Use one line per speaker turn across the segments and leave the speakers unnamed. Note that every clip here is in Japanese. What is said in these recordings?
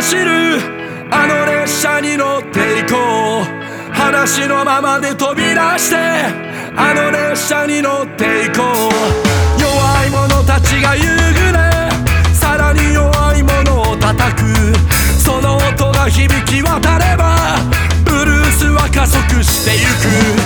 走る。あの列車に乗っていこう。裸足のままで飛び出して。あの列車に乗っていこう。弱い者たちが夕暮れさらに弱い者を叩く。その音が響き渡ればブルースは加速してゆく。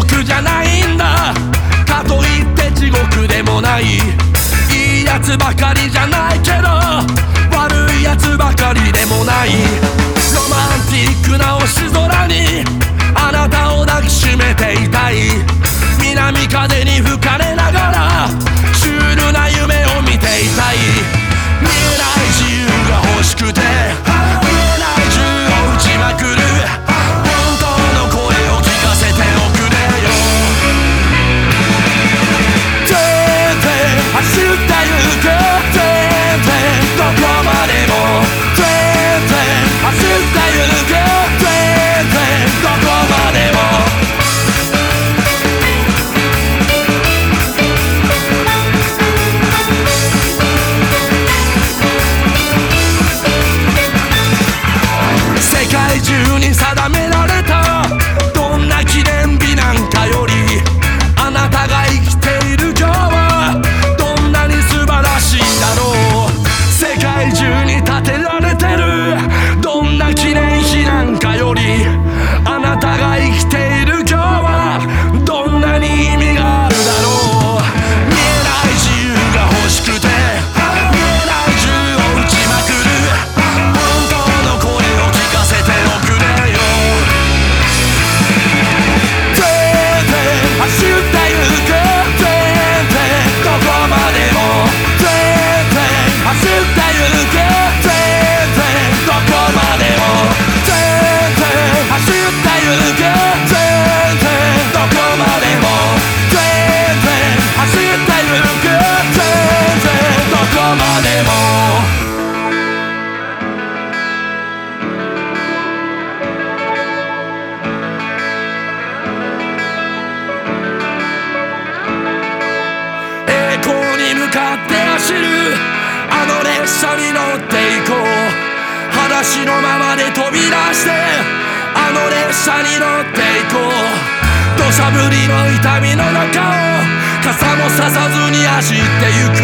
獄じゃないんだ。かといって地獄でもない。いいやつばかりじゃない。かって走るあの列車に乗っていこう。裸足のままで飛び出してあの列車に乗っていこう。土砂降りの痛みの中を傘もささずに走ってゆく。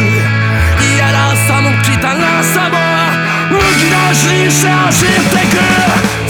いやらしさも汚らしさもむき出しにして走ってく。